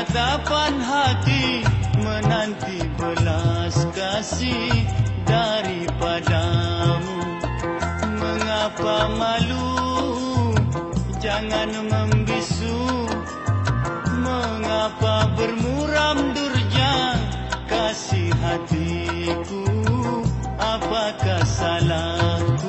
Ratapan hati Menanti belas kasih daripadamu. Mengapa malu? Jangan membisu. Mengapa bermuram durja Kasih hatiku? Apakah salahku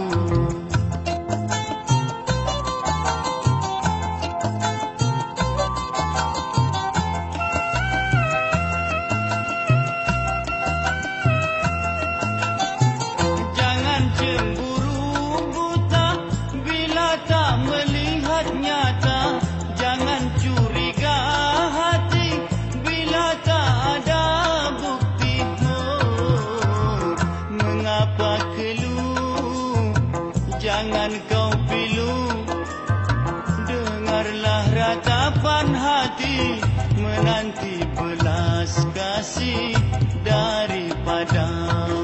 Jangan kau pilu. Dengarlah ratapan hati menanti belas kasih daripadamu.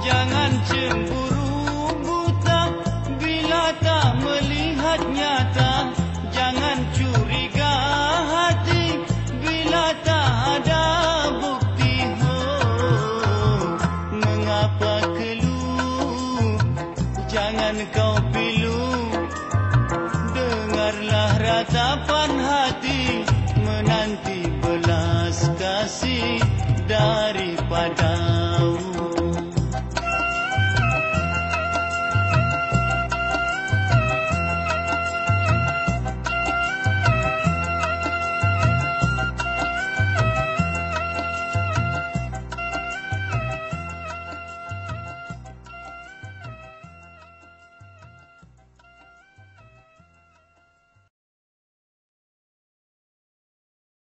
Jangan cemburu pilu dengarlah ratapan hati.